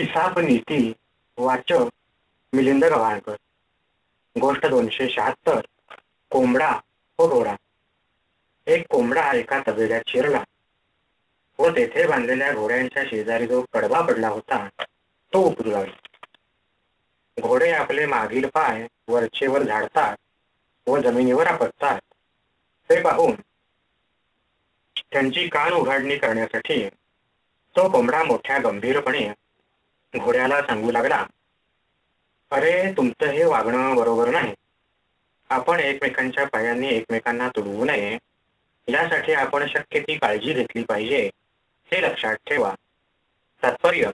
इसाप नीती वाचक मिलिंद गव्हाणकर. गोष्ट दोनशे शहात्तर कोंबडा हो व घोडा एक कोंबडा एका तबेल्यात शिरला. व तेथे बांधलेल्या घोड्यांच्या शेजारी जो कडवा पडला होता तो उपरू लागला घोडे आपले मागील पाय वरचेवर झाडतात व जमिनीवर आपटतात. ते पाहून त्यांची कान उघडणी करण्यासाठी तो कोंबडा मोठ्या गंभीरपणे घोड्याला सांगू लागला. अरे तुमचं हे वागणं बरोबर नाही. आपण एकमेकांच्या पायांनी एकमेकांना तुडवू नये. यासाठी आपण शक्य ती काळजी घेतली पाहिजे. हे लक्षात ठेवा. तात्पर्य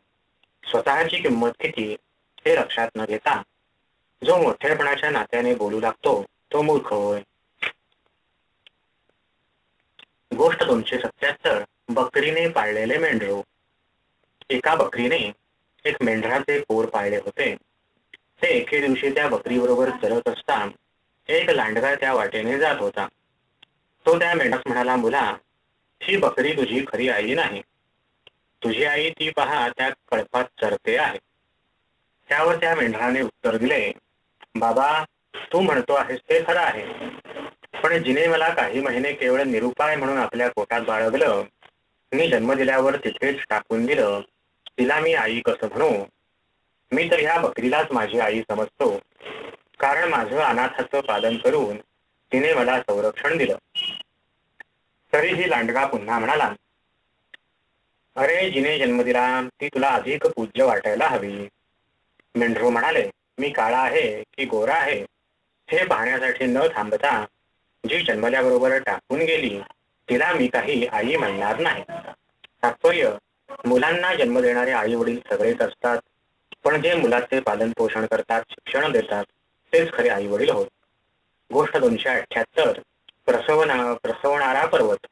स्वतःची किंमत किती हे लक्षात न घेता. जो मोठेपणाच्या नात्याने बोलू लागतो तो मूर्ख होय. गोष्ट दोनशे सत्याहत्तर बकरीने पाळलेले मेंढरू. एका बकरीने एक मेंढराचे पोर पाळले होते. ते एके दिवशी त्या बकरीबरोबर चरत असता एक लांडगा त्या वाटेने जात होता. तो त्या मेंढरास म्हणाला मुला ही बकरी तुझी खरी आई नाही. तुझी आई ती पहा त्या कळपात चरते आहे. त्यावर त्या मेंढराने उत्तर दिले बाबा तू म्हणतो आहेस ते खरं आहे. पण जिने मला काही महिने केवळ निरुपाय म्हणून आपल्या पोटात बाळगलं मी जन्म दिल्यावर तिथेच टाकून दिलं. तिला मी आई कसं म्हणू? मी तर ह्या बकरीलाच माझी आई समजतो. कारण माझं अनाथाचं पालन करून तिने मला संरक्षण दिलं. तरीही लांडगा पुन्हा म्हणाला अरे जिने जन्म दिला ती तुला अधिक पूज्य वाटायला हवी. मेंढरू म्हणाले मी काळा आहे की गोरा आहे? हे पाहण्यासाठी न थांबता जी जन्मल्याबरोबर टाकून गेली तिला मी काही आई म्हणणार नाही. तात्पर्य मुलांना जन्म देणारे आई वडील सगळेच असतात. पण जे मुलाचे पालन पोषण करतात शिक्षण देतात तेच खरे आई वडील होत. गोष्ट दोनशे अठ्याहत्तर प्रसवना प्रसवणारा पर्वत.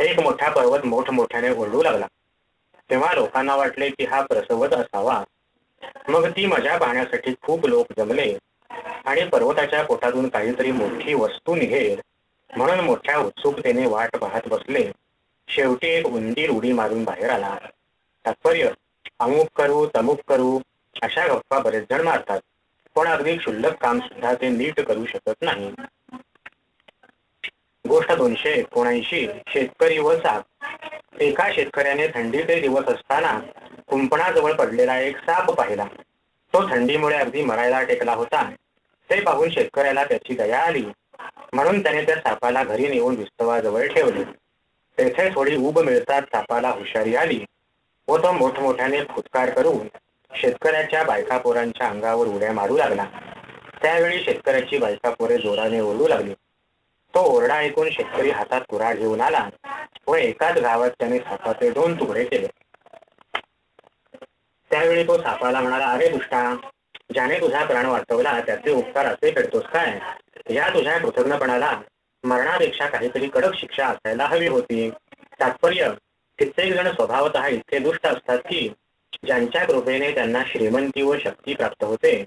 एक मोठा पर्वत मोठमोठ्याने ओरडू लागला. तेव्हा लोकांना वाटले की हा प्रसवत असावा. मग ती मजा पाहण्यासाठी खूप लोक जमले आणि पर्वताच्या पोटातून काहीतरी मोठी वस्तू निघेल म्हणून मोठ्या उत्सुकतेने वाट पाहत बसले. शेवटी एक उंदीर उडी मारून बाहेर आला तात्पर्य अमुक करू तमुक करू अशा गप्पा बरेच जण मारतात. पण अगदी क्षुल्लक काम सुद्धा ते नीट करू शकत नाही. गोष्ट दोनशे एकोणऐंशी शेतकरी व साप. एका शेतकऱ्याने थंडीचे दिवस असताना कुंपणाजवळ पडलेला एक साप पाहिला. तो थंडीमुळे अगदी मरायला टेकला होता. ते पाहून शेतकऱ्याला त्याची दया आली. म्हणून त्याने त्या सापाला घरी नेऊन विस्तवाजवळ ठेवले. तेथे थोडी उब मिळतात सापाला हुशारी आली. व तो मोठमोठ्याने फुटकार करून शेतकऱ्याच्या बायका पोरांच्या अंगावर उड्या मारू लागला. त्यावेळी शेतकऱ्याची बायका पोरे जोराने ओरडू लागली. तो ओरडा ऐकून शेतकरी हातात कुऱ्हाड घेऊन आला व एकाच गावात त्याने सापाचे दोन तुकडे केले. त्यावेळी तो सापाला म्हणाला अरे दुष्टा ज्याने तुझा प्राण वाचवला त्याचे उपकार असे करतोस काय? या तुझ्या कृतज्ञपणाला मरणापेक्षा काहीतरी कडक शिक्षा असायला हवी होती. तात्पर्य कित्येक जण स्वभावत इतके दुष्ट असतात की ज्यांच्या कृपेने त्यांना श्रीमंती व शक्ती प्राप्त होते.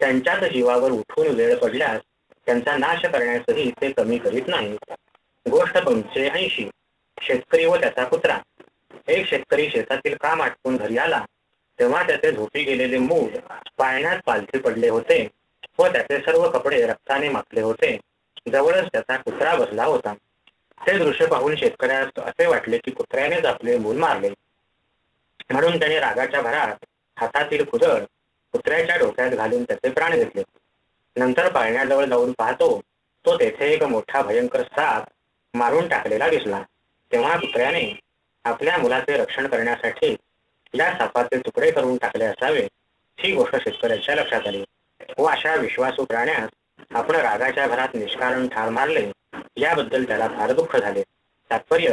त्यांच्याच जीवावर उठून वेळ पडल्यास त्यांचा नाश करण्यासही ते कमी करीत नाही. गोष्ट पंचेऐंशी शेतकरी व त्याचा कुत्रा एक शेतकरी शेतातील काम आटपून घरी आला. तेव्हा त्याचे झोपी गेलेले मूल पाळण्यात पालथी पडले होते व त्याचे सर्व कपडे रक्ताने माखले होते. जवळच त्याचा कुत्रा बसला होता. ते दृश्य पाहून शेतकऱ्यास असे वाटले की कुत्र्यानेच आपले मूल मारले. म्हणून त्याने रागाच्या भरात हातातील कुदळ कुत्र्याच्या डोक्यात घालून त्याचे प्राण घेतले. नंतर पाळण्याजवळ जाऊन पाहतो तो तेथे एक मोठा भयंकर साप मारून टाकलेला दिसला. तेव्हा कुत्र्याने आपल्या मुलाचे रक्षण करण्यासाठी या सापाचे तुकडे करून टाकले असावे. ही गोष्ट शेतकऱ्याच्या लक्षात आली. व अशा विश्वासू प्राण्यास आपण रागाच्या भरात निष्कारण ठार मारले याबद्दल त्याला फार दुःख झाले. तात्पर्य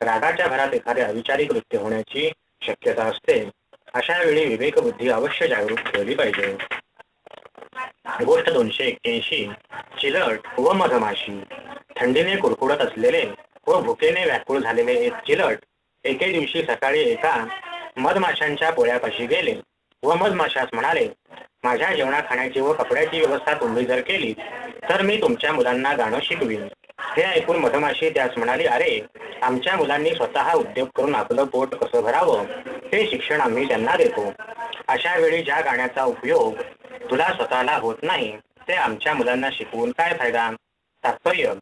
रागाच्या भरात एखादे अविचारी कृत्य होण्याची शक्यता असते. अशा वेळी विवेक बुद्धी अवश्य जागरूक ठेवली पाहिजे. गोष्ट दोनशे एक्क्याऐंशी चिलट व मधमाशी. थंडीने कुरकुडत असलेले व भुकेने व्याकुळ झालेले एक चिलट एके दिवशी सकाळी एका मधमाशांच्या पोळ्यापाशी गेले. व मधमाशास म्हणाले माझ्या जेवणा खाण्याची व कपड्याची व्यवस्था तुम्ही जर केली तर मी तुमच्या मुलांना गाणं शिकवीन. हे ऐकून मधमाशी त्यास म्हणाली अरे आमच्या मुलांनी स्वतः उद्योग करून आपलं पोट कसं भरावं? ते शिक्षण आम्ही त्यांना देतो. अशा वेळी ज्या गाण्याचा उपयोग तुला स्वतःला होत नाही ते आमच्या मुलांना शिकवून काय फायदा? तात्पर्य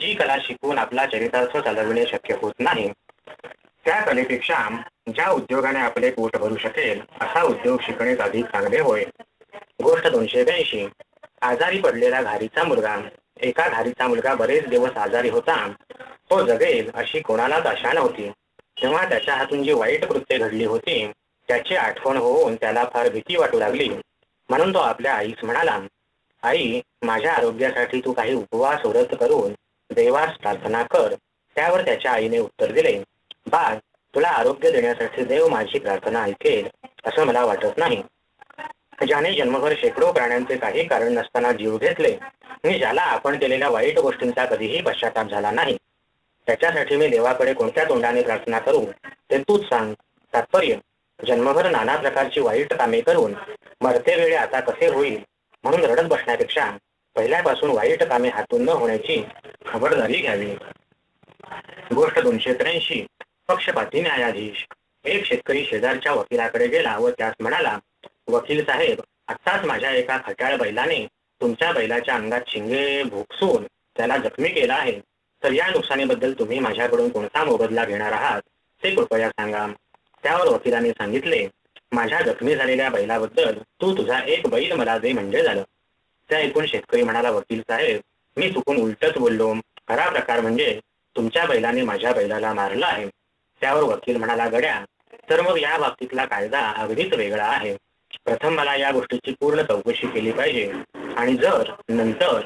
जी कला शिकवून आपला चरितार्थ चालविणे शक्य होत नाही. त्या कलेपेक्षा ज्या उद्योगाने आपले पोट भरू शकेल असा उद्योग शिकणेच अधिक चांगले होय गोष्ट दोनशे ब्याऐंशी. आजारी पडलेला घारीचा मुलगा. एका घारीचा मुलगा बरेच दिवस आजारी होता. तो जगेल अशी कोणालाच आशा नव्हती. तेव्हा त्याच्या हातून जी वाईट कृत्ये घडली होती त्याची आठवण होऊन त्याला फार भीती वाटू लागली. म्हणून तो आपल्या आईस म्हणाला आई माझ्या आरोग्यासाठी तू काही उपवास व्रत करून देवास प्रार्थना कर. त्यावर त्याच्या आईने उत्तर दिले. बाळ तुला आरोग्य देण्यासाठी देव माझी प्रार्थना ऐकेल असं मला वाटत नाही. ज्याने जन्मभर शेकडो प्राण्यांचे काही कारण नसताना जीव घेतले मी ज्याला आपण केलेल्या वाईट गोष्टींचा कधीही पश्चाताप झाला नाही. त्याच्यासाठी मी देवाकडे कोणत्या तोंडाने प्रार्थना करू ते तूच सांग. तात्पर्य जन्मभर नाना प्रकारची वाईट कामे करून मरते वेळी आता कसे होईल म्हणून रडत बसण्यापेक्षा पहिल्यापासून वाईट कामे हातून न होण्याची खबरदारी घ्यावी. गोष्ट दोनशे त्र्याऐंशी पक्षपाती न्यायाधीश एक शेतकरी शेजारच्या वकिलाकडे गेला व त्यास म्हणाला वकील साहेब आत्ताच माझ्या एका खट्याळ बैलाने तुमच्या बैलाच्या अंगात शिंगे भोगसून त्याला जखमी केला आहे. तर या नुकसानीबद्दल तुम्ही माझ्याकडून कोणता मोबदला घेणार आहात ते कृपया सांगा. त्यावर वकिलाने सांगितले माझ्या जखमी झालेल्या बैलाबद्दल तू तुझा एक बैल मला दे म्हणजे झालं. त्या ऐकून शेतकरी म्हणाला वकील साहेब मी चुकून उलटच बोललो. खरा प्रकार म्हणजे तुमच्या बैलाने माझ्या बैलाला मारलं आहे. त्यावर वकील म्हणाला गड्या तर मग या बाबतीतला कायदा अगदीच वेगळा आहे. प्रथम मला या गोष्टीची पूर्ण चौकशी केली पाहिजे. आणि जर नंतर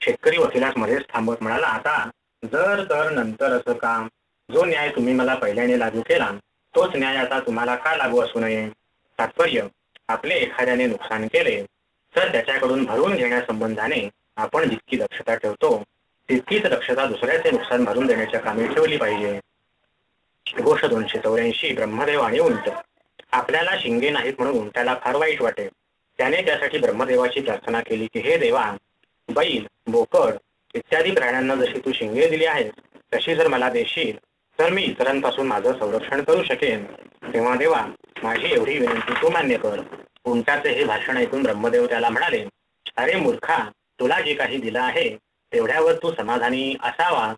शेतकरी वकिलास मध्येच थांबत म्हणाला आता जर तर नंतर असं काम जो न्याय तुम्ही मला पहिल्याने लागू केला तोच न्याय आता तुम्हाला का लागू असू नये? तात्पर्य आपले एखाद्याने नुकसान केले तर त्याच्याकडून भरून घेण्यासंबंधाने आपण जितकी दक्षता ठेवतो तितकीच दक्षता दुसऱ्याचे नुकसान भरून देण्याच्या कामी ठेवली पाहिजे. गोष्ट दोनशे चौऱ्याऐंशी ब्रह्मदेव आणि उंट. आपल्याला शिंगे नाहीत म्हणून उंटाला फार वाईट वाटे. त्याने त्यासाठी ब्रह्मदेवाची प्रार्थना केली की हे देवा बैल बोकड इत्यादी प्राण्यांना जशी तू शिंगे दिली आहेस तशी जर मला देशील तर मी इतरांपासून माझं संरक्षण करू शकेन. तेव्हा देवा माझी एवढी विनंती तू मान्य कर. उंटाचे हे भाषण ऐकून ब्रह्मदेव त्याला म्हणाले अरे मूर्खा तुला जे काही दिलं आहे तेवढ्यावर तू समाधानी असावा.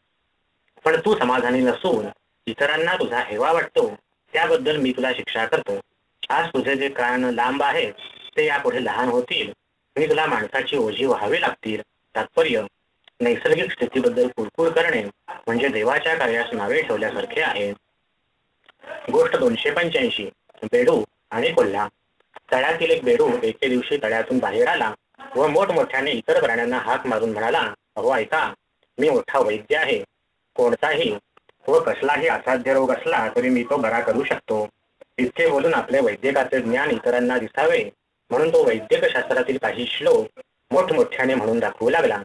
पण तू समाधानी नसून इतरांना तुझा हेवा वाटतो त्याबद्दल मी तुला शिक्षा करतो. आज तुझे जे कान लांब आहेत ते यापुढे लहान होतील. मी तुला माणसाची ओझी व्हावी लागतील. तात्पर्य नैसर्गिक स्थितीबद्दल कुरकुर करणे म्हणजे देवाच्या कार्यास नावे ठेवल्यासारखे आहे. गोष्ट दोनशे पंच्याऐंशी बेडू आणि कोल्हा. तळ्यातील एक बेडू एके दिवशी तळ्यातून बाहेर आला व मोठमोठ्याने इतर प्राण्यांना हाक मारून म्हणाला अहो ऐका मी मोठा वैद्य आहे. कोणताही व कसलाही असाध्य रोग असला तरी मी तो बरा करू शकतो. इतके बोलून आपले वैद्यकाचे ज्ञान इतरांना दिसावे म्हणून तो वैद्यक शास्त्रातील काही श्लोक मोठमोठ्याने म्हणून दाखवू लागला.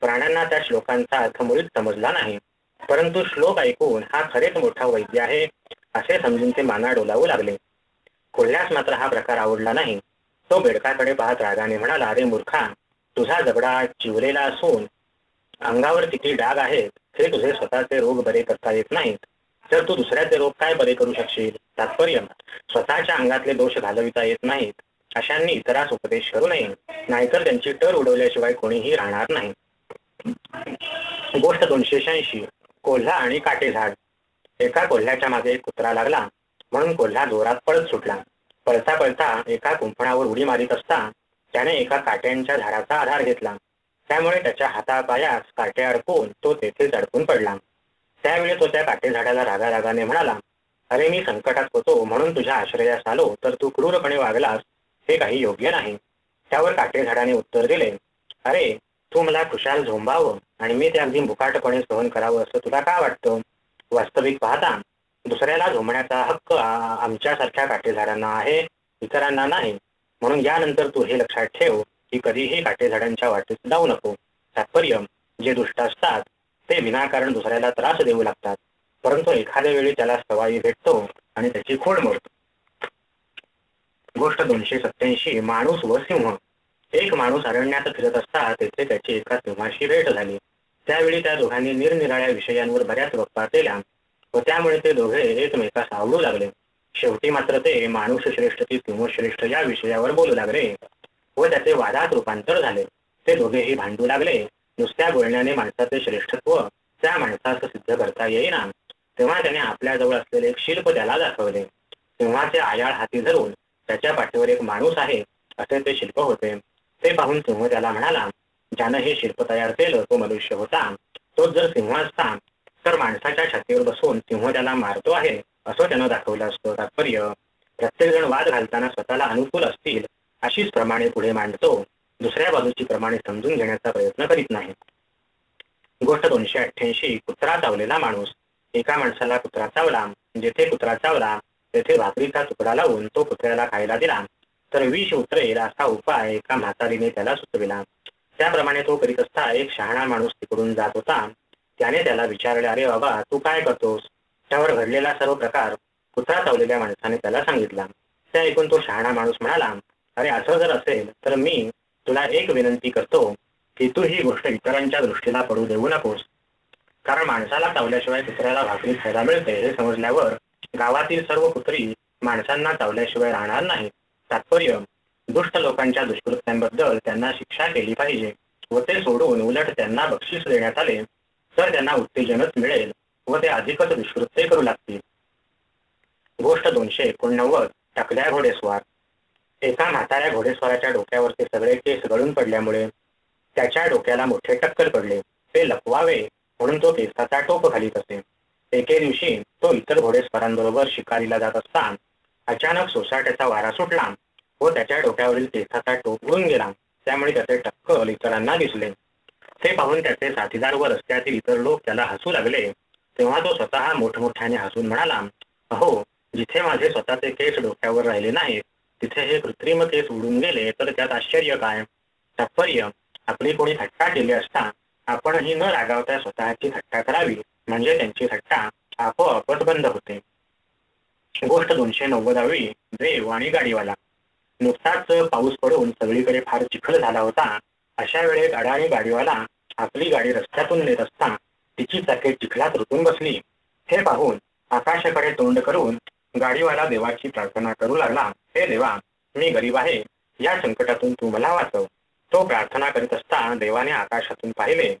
प्राण्यांना त्या श्लोकांचा अर्थ मुळीच समजला नाही. परंतु श्लोक ऐकून हा खरेच मोठा वैद्य आहे असे समजून ते माना डोलावू लागले. कोल्ह्यास मात्र हा प्रकार आवडला नाही. तो बेडकाकडे पाहत रागाने म्हणाला अरे मूर्खा तुझा जबडा चिवलेला असून अंगावर किती डाग आहेत हे तुझे स्वतःचे रोग बरे करता येत नाहीत. तर तू दुसऱ्याचे रोग काय बरे करू शकशील? तात्पर्य स्वतःच्या अंगातले दोष घालविता येत नाहीत. अशांनी इतरास उपदेश करू नये. नाहीतर त्यांची टर उडवल्याशिवाय कोणीही राहणार नाही. गोष्ट दोनशे शहाऐंशी कोल्हा आणि काटे झाड एका कोल्ह्याच्या मागे एक कुत्रा लागला. म्हणून कोल्हा जोरात पळत सुटला. पळता पळता एका कुंपणावर उडी मारित असता त्याने एका काट्यांच्या झाडाचा आधार घेतला. त्यामुळे त्याच्या हातापायास काटे अडकून तो तेथेच अडकून पडला. त्यावेळी तो त्या काटे झाडाला रागा रागाने म्हणाला अरे मी संकटात होतो म्हणून तुझ्या आश्रयास आलो तर तू क्रूरपणे वागलास हे काही योग्य नाही. त्यावर काटे झाडाने उत्तर दिले अरे तू मला खुशाल झोंबावं आणि मी ते अगदी मुकाटपणे सहन करावं असं तुला का वाटतं? वास्तविक पाहता दुसऱ्याला झोंबण्याचा हक्क आमच्यासारख्या काटे झाडांना आहे इतरांना नाही. म्हणून यानंतर तू हे लक्षात ठेव की कधीही काटेझाडांच्या वाटेत जाऊ नको. तात्पर्य जे दुष्ट असतात ते विनाकारण दुसऱ्याला त्रास देऊ लागतात. परंतु एखाद्या वेळी त्याला सवाई भेटतो आणि त्याची खोड मोडतो. गोष्ट दोनशे सत्याऐंशी माणूस व सिंह. एक माणूस अरण्यात फिरत असता तेथे त्याची एका सिंहाशी भेट झाली. त्यावेळी त्या दोघांनी निरनिराळ्या विषयांवर बऱ्याच गप्पा केल्या व त्यामुळे ते दोघे एकमेकास आवडू लागले. शेवटी मात्र ते माणूस श्रेष्ठ ती सिंहश्रेष्ठ या विषयावर बोलू लागले. व त्याचे वादात रूपांतर झाले. ते दोघेही भांडू लागले. नुसत्या बोलण्याने माणसाचे श्रेष्ठत्व त्या माणसास सिद्ध करता येईना. तेव्हा त्याने आपल्याजवळ असलेले एक शिल्प त्याला दाखवले. तेव्हा ते आयाळ हाती धरून त्याच्या पाठीवर एक माणूस आहे असे ते शिल्प होते. ते पाहून सिंह त्याला म्हणाला ज्यानं हे शिल्प तयार केलं तो मनुष्य होता. तो जर सिंह असता तर माणसाच्या छातीवर बसून सिंह त्याला मारतो आहे असं त्यानं दाखवलं असतं तात्पर्य. प्रत्येक जण वाद घालताना स्वतःला अनुकूल असतील अशीच प्रमाणे पुढे मांडतो दुसऱ्या बाजूची प्रमाणे समजून घेण्याचा प्रयत्न करीत नाही. गोष्ट दोनशे अठ्ठ्याऐंशी कुत्रा चावलेला माणूस एका माणसाला कुत्रा चावला जेथे कुत्रा चावला तेथे भाकरीचा तुकडा लावून तो कुत्र्याला खायला दिला. तर विष उतरेल असा उपाय एका म्हातारीने त्याला सुचविला. त्याप्रमाणे तो करीत असता एक शहाणा माणूस तिकडून जात होता. त्याने त्याला विचारले अरे बाबा तू काय करतोस? त्यावर घडलेला सर्व प्रकार कुत्रा चावलेल्या माणसाने त्याला सांगितला. त्या ऐकून तो शहाणा माणूस म्हणाला अरे असं जर असेल तर मी तुला एक विनंती करतो की तू ही गोष्ट इतरांच्या दृष्टीला पडू देऊ नकोस. कारण माणसाला चावल्याशिवाय कुत्र्याला भाकरी खायला मिळते हे समजल्यावर गावातील सर्व कुत्री माणसांना चावल्याशिवाय राहणार नाही तात्पर्य दुष्ट लोकांच्या दुष्कृत्यांबद्दल त्यांना शिक्षा केली पाहिजे व ते सोडून उलट त्यांना बक्षीस देण्यात आले तर त्यांना उत्तेजनच मिळेल व ते अधिकच दुष्कृत्य करू लागतील. गोष्ट दोनशे एकोणनव्वद टाकल्या घोडेस्वार. एका म्हाताऱ्या घोडेस्वाराच्या डोक्यावरचे सगळे केस गळून पडल्यामुळे त्याच्या डोक्याला मोठे टक्कल पडले. ते लपवावे म्हणून तो केसाचा टोप घालीत असे. एके दिवशी तो इतर घोडेस्वारांबरोबर शिकारीला जात असता अचानक सोसाट्याचा वारा सुटला व त्याच्या डोक्यावरील केसाचा टोप उडून गेला. त्यामुळे त्याचे टक्कल इतरांना दिसले. ते पाहून त्याचे साथीदार व रस्त्यातील इतर लोक त्याला हसू लागले. तेव्हा तो स्वतः मोठमोठ्याने हसून म्हणाला अहो जिथे माझे स्वतःचे केस डोक्यावर राहिले नाहीत तिथे हे कृत्रिम केस उडून गेले तर त्यात आश्चर्य काय? तात्पर्य आपली कोणी थट्टा केली असता आपणही न रागावता स्वतःची थट्टा करावी म्हणजे त्यांची थट्टा आपोआपच बंद होते. गोष्ट दोनशे नव्वदावी देव आणि गाडीवाला. नुकताच पाऊस पडून सगळीकडे फार चिखल झाला होता. अशा वेळेत अडाणी गाडीवाला आपली गाडी रस्त्यातून नेत असता तिची चाके चिखलात रुतून बसली. हे पाहून आकाशाकडे तोंड करून गाडीवाला देवाची प्रार्थना करू लागला. हे देवा मी गरीब आहे. या संकटातून तू मला वाचव. तो प्रार्थना करीत असता देवाने आकाशातून पाहिले.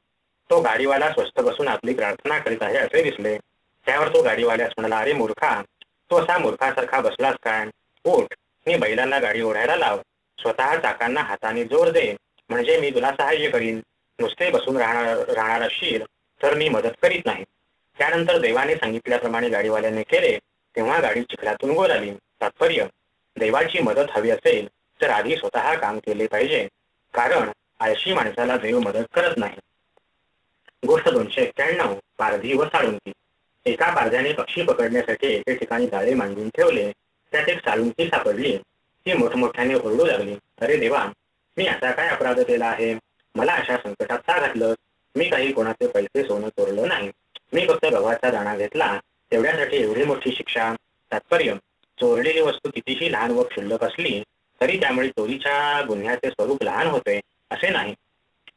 तो गाडीवाला स्वस्थ बसून आपली प्रार्थना करीत आहे असे दिसले. त्यावर तो गाडीवाल्यास म्हणाला अरे मूर्खा तो असा मूर्खासारखा बसलास काय? ओठ मी बैलांना गाडी ओढायला लाव. स्वतः चाकांना हाताने जोर दे. म्हणजे मी तुला सहाय्य करीन. नुसते बसून राहणार राहणार असशील तर मी मदत करीत नाही. त्यानंतर देवाने सांगितल्याप्रमाणे गाडीवाल्याने केले. तेव्हा गाडी चिखलातून गोल आली तात्पर्य देवाची मदत हवी असेल तर आधी स्वतः काम केले पाहिजे. कारण आळशी माणसाला देव मदत करत नाही. गोष्ट दोनशे एक्क्याण्णव पारधी व साळुंकी. एका पारध्याने पक्षी पकडण्यासाठी एके ठिकाणी जाळे मांडून ठेवले. त्यात एक साळुंकी सापडली. ती मोठमोठ्याने ओरडू लागली. अरे देवा मी असा काय अपराध केला आहे? मला अशा संकटात का घातलं? मी काही कोणाचे पैसे सोनं चोरलं नाही. मी फक्त गव्हाचा दाणा घेतला. तेवढ्यासाठी एवढी मोठी शिक्षा तात्पर्य. चोरलेली वस्तू कितीही लहान व क्षुल्लक असली तरी त्यामुळे चोरीच्या गुन्ह्याचे स्वरूप लहान होते असे नाही.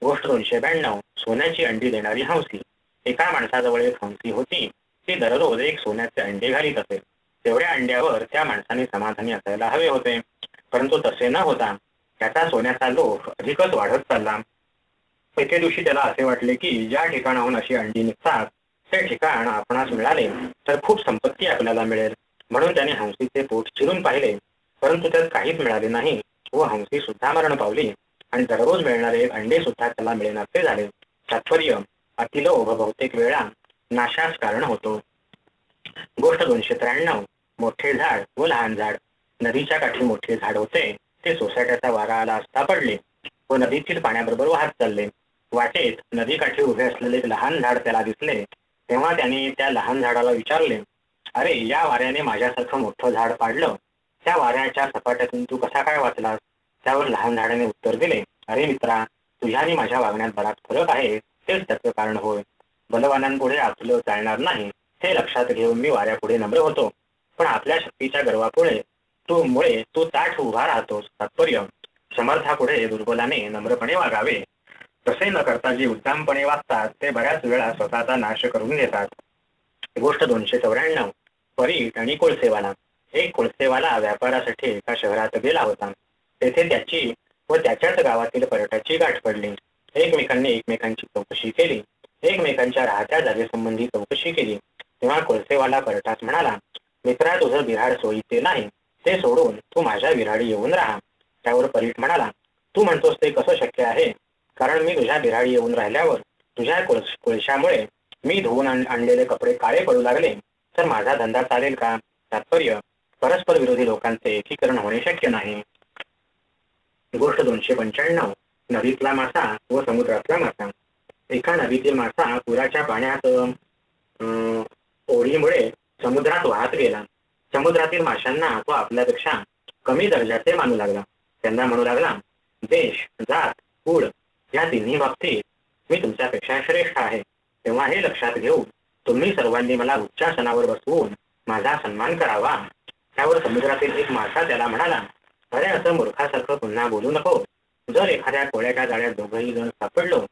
गोष्ट दोनशे ब्याण्णव सोन्याची अंडी देणारी हंसी. एका माणसाजवळ एक हंसी होती ती दररोज एक सोन्याचे अंडे घालीत असे. तेवढ्या अंड्यावर त्या माणसाने समाधानी असायला हवे होते परंतु तसे न होता त्याचा सोन्याचा लोभ अधिकच वाढत चालला. एके दिवशी त्याला असे वाटले की ज्या ठिकाणाहून अशी अंडी निघतात ते ठिकाण आपणास मिळाले तर खूप संपत्ती आपल्याला मिळेल. म्हणून त्याने हंसीचे पोट चिरून पाहिले परंतु त्यात काहीच मिळाले नाही. व हंसी सुद्धा मरण पावली आणि दररोज मिळणारे अंडे सुद्धा त्याला मिळेनासे झाले. तात्पर्य अतिलोभ बहुतेक वेळा नाशास कारण होतो. गोष्ट दोनशे त्र्याण्णव मोठे झाड व लहान झाड. नदीच्या काठी मोठे झाड होते ते सोसायट्याचा वारा आला असता पडले व नदीतील पाण्याबरोबर वाहत चालले. वाटेत नदीकाठी उभे असलेले एक लहान झाड त्याला दिसले. तेव्हा त्याने त्या लहान झाडाला विचारले अरे या वाऱ्याने माझ्यासारखं मोठं झाड पाडलं. त्या वाऱ्याच्या सपाट्यातून तू कसा काय वाचलास? त्यावर लहान झाडाने उत्तर दिले. अरे मित्रा तुझ्या आणि माझ्या वागण्यात बराच फरक आहे. तेच त्याचं कारण होय. बलवानांपुढे आपलं चालणार नाही. हे लक्षात घेऊन मी वाऱ्यापुढे नम्र होतो. पण आपल्या शक्तीच्या गर्वापुढे तू मुळे तू ताठ उभा राहतोस. तात्पर्य समर्थापुढे दुर्बलाने नम्रपणे वागावे. तसे न करता जे उत्तमपणे वागतात ते बऱ्याच वेळा स्वतःचा नाश करून घेतात. गोष्ट दोनशे चौऱ्याण्णव. परीट आणि कोळसेवाला. एक कोळसेवाला व्यापारासाठी एका शहरात गेला होता. तेथे त्याची व त्याच्याच गावातील पर्यटाची गाठ पडली. एकमेकांनी एकमेकांची चौकशी केली. एकमेकांच्या राहत्या जागेसंबंधी चौकशी केली. तेव्हा कोळसेवाला पर्यटास म्हणाला मित्रा तुझं बिराड सोयीचे नाही. ते सोडून तू माझ्या बिराडी येऊन राहा. त्यावर परीट म्हणाला तू म्हणतोस ते कसं शक्य आहे? कारण मी तुझ्या बिराडी येऊन राहिल्यावर तुझ्या कोळशामुळे मी धुवून आणलेले कपडे काळे पडू लागले. तर माझा धंदा चालेल का? तात्पर्य परस्पर विरोधी लोकांचे एकीकरण होणे शक्य नाही. गोष्ट दोनशे पंच्याण्णव. नदीतला मासा व समुद्रातला मासा. एका नदीतील मासा पुराच्या पाण्यात ओढीमुळे समुद्रात वाहत गेला. समुद्रातील माशांना तो आपल्यापेक्षा कमी दर्जाचे मानू लागला. त्यांना म्हणू लागला देश जात कुळ या तिन्ही बाबतीत मी तुमच्यापेक्षा श्रेष्ठ आहे. तेव्हा हे लक्षात घेऊ तुम्ही सर्वांनी मला उच्चासनावर बसवून माझा सन्मान करावा. त्यावर समुद्रातील एक मासा त्याला म्हणाला अरे असं मूर्खासारखं पुन्हा बोलू नको. जर एखाद्या कोळ्याच्या जाळ्यात दोघंही जण सापडलो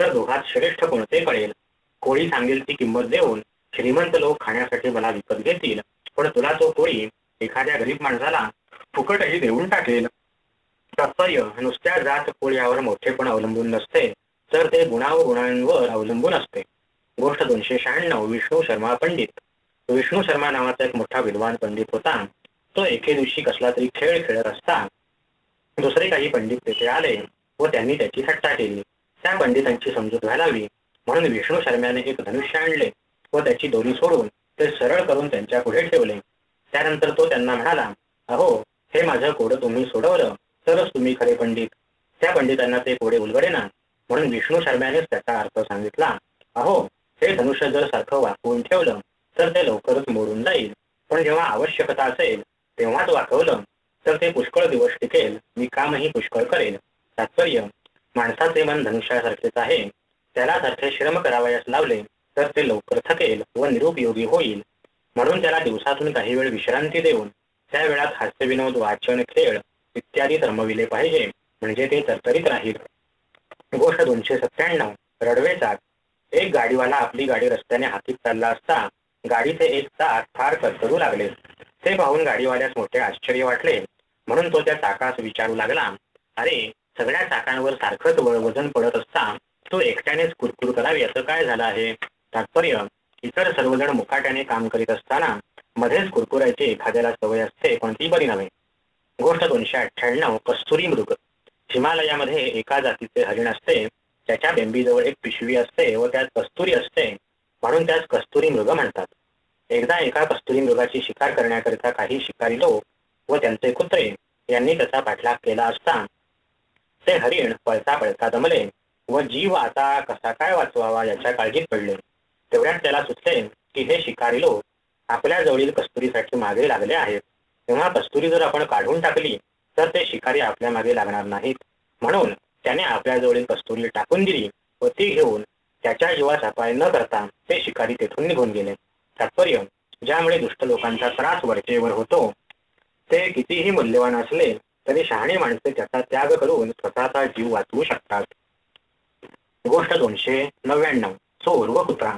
तर दोघात श्रेष्ठ कोणते कळेल? कोळी सांगेल ती किंमत देऊन श्रीमंत लोक खाण्यासाठी मला विकत घेतील. पण तुला तो कोळी एखाद्या गरीब माणसाला फुकटही देऊन टाकेल. तात्पर्य नुसत्या जात कोळ्यावर मोठेपण अवलंबून नसते तर ते गुणा व गुणांवर अवलंबून असते. गोष्ट दोनशे शहाण्णव विष्णू शर्मा पंडित. विष्णू शर्मा नावाचा एक मोठा विद्वान पंडित होता. तो एके दिवशी कसला तरी खेळ खेळत असता. दुसरे काही पंडित तेथे आले व त्यांनी त्याची थट्टा केली. त्या पंडितांची समजूत घालावी. म्हणून विष्णू शर्म्याने एक धनुष्य आणले व त्याची दोरी सोडून ते सरळ करून त्यांच्या पुढे ठेवले. त्यानंतर तो त्यांना म्हणाला अहो हे माझं कोडं तुम्ही सोडवलं तरच तुम्ही खरे पंडित. त्या पंडितांना ते कोडे उलगडेना. म्हणून विष्णू शर्म्यानेच त्याचा अर्थ सांगितला अहो हे धनुष्य जर सारखं वाकवून ठेवलं तर ते लवकरच मोडून जाईल. पण जेव्हा आवश्यकता असेल तेव्हाच वाकवलं तर ते पुष्कळ दिवस टिकेल. मी कामही पुष्कळ करेल. तात्पर्य माणसाचे मन धनुष्यासारखेच आहे. त्याला सारखे श्रम करावयास लावले तर ते लवकर थकेल व निरुपयोगी होईल. म्हणून त्याला दिवसातून काही वेळ विश्रांती देऊन त्या वेळात हास्यविनोद वाचन खेळ इत्यादी रमविले पाहिजे. म्हणजे ते तरतरीत राहील. गोष्ट दोनशे सत्त्याण्णव रडवेचाक एक गाडीवाला आपली गाडी रस्त्याने हातीत चालला असता गाडीचे एक चाक फार करतरू लागले. ते पाहून गाडीवाल्यास मोठे आश्चर्य वाटले. म्हणून तो त्या चाकास विचारू लागला अरे सगळ्या चाकांवर सारखंच वजन पडत असता तो एकट्यानेच कुरकुर करावी असं काय झालं आहे? तात्पर्य इतर सर्वजण मुकाट्याने काम करीत असताना मध्येच कुरकुरायची एखाद्याला सवय असते पण ती बरी नव्हे. गोष्ट दोनशे अठ्ठ्याण्णव कस्तुरी मृग. हिमालयामध्ये एका जातीचे हरिण असते त्याच्या बेंबीजवळ एक पिशवी असते व त्यात कस्तुरी असते. म्हणून त्यास कस्तुरी मृग म्हणतात. एकदा एका कस्तुरी मृगाची शिकार करण्याकरिता काही शिकारी लोक व त्यांचे कुत्रे यांनी त्याचा पाठलाग केला असता ते हरिण पळता पळता दमले व जीव आता कसा काय वाचवावा याच्या काळजीत पडले. तेवढ्यात त्याला सुचले की हे शिकारी लोक आपल्या जवळील कस्तुरीसाठी मागे लागले आहेत. तेव्हा कस्तुरी जर आपण काढून टाकली तर ते शिकारी आपल्या मागे लागणार नाहीत. म्हणून त्याने आपल्याजवळील कस्तुरी टाकून दिली व ती घेऊन त्याच्या जीवास अपाय न करता ते शिकारी तेथून निघून गेले. तात्पर्य ज्यामुळे दुष्ट लोकांचा त्रास वरचेवर होतो ते कितीही मूल्यवान असले तरी शहाणे माणसे त्याचा त्याग करून स्वतःचा जीव वाचवू शकतात. गोष्ट दोनशे नव्याण्णव चोर व कुत्रा.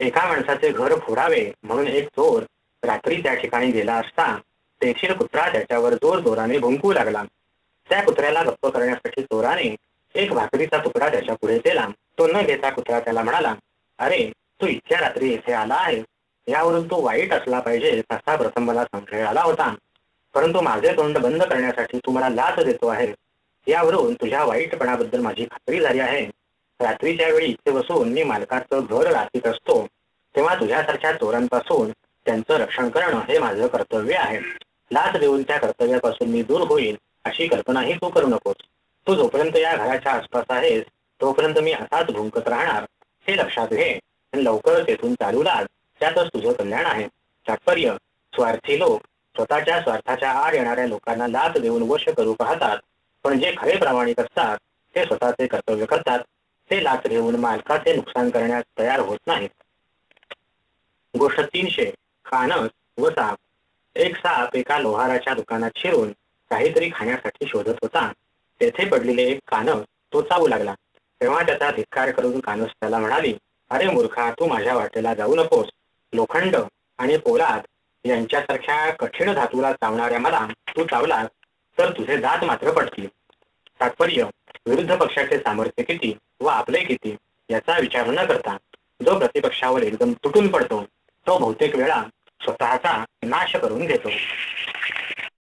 एका माणसाचे घर फोडावे म्हणून एक चोर रात्री त्या ठिकाणी गेला असता तेथील कुत्रा त्याच्यावर जोर जोराने भुंकू लागला. त्या कुत्र्याला गप्प करण्यासाठी चोराने एक भाकरीचा तुकडा त्याच्या पुढे केला तो न घेता कुत्रा त्याला म्हणाला अरे तू इतक्या रात्री येथे आला आहे यावरून तो वाईट असला पाहिजे असा प्रथम मला संशय आला होता परंतु माझे तोंड बंद करण्यासाठी तू मला लाच देतो आहे यावरून तुझ्या वाईटपणाबद्दल माझी खात्री झाली आहे रात्रीच्या वेळी इथे बसून मी मालकाचं घर राखीत असतो तेव्हा तुझ्यासारख्या चोरांपासून त्यांचं रक्षण करणं हे माझं कर्तव्य आहे लाच देऊन त्या कर्तव्यापासून मी दूर होईल अशी कल्पनाही तू करू नकोस. तू जोपर्यंत या घराच्या आसपास आहेस तोपर्यंत मी असाच भुंकत राहणार हे लक्षात घे. आणि लवकरच येथून चालू लाग. त्यातच तुझं कल्याण आहे. तात्पर्य स्वार्थी लोक स्वतःच्या स्वार्थाच्या आड येणाऱ्या लोकांना लाच देऊन वश करू पाहतात. पण जे खरे प्रामाणिक असतात ते स्वतःचे कर्तव्य करतात. ते लाच घेऊन मालकाचे नुकसान करण्यास तयार होत नाहीत. गोष्ट तीनशे कानस व साप. एक साप एका लोहाराच्या दुकानात शिरून काहीतरी खाण्यासाठी शोधत होता. तेथे पडलेले एक कानव तो चावू लागला. तेव्हा त्याचा धिक्कार करून कानस त्याला म्हणाली अरे मूर्खा तू माझ्या वाटेला जाऊ नकोस. लोखंड आणि पोलाद यांच्यासारख्या कठीण धातूला चावणाऱ्या मला तू चावलास तर तुझे दात मात्र पडतील. तात्पर्य विरुद्ध पक्षाचे सामर्थ्य किती व आपले किती याचा विचार न करता जो प्रतिपक्षावर एकदम तुटून पडतो तो बहुतेक वेळा स्वतःचा नाश करून घेतो.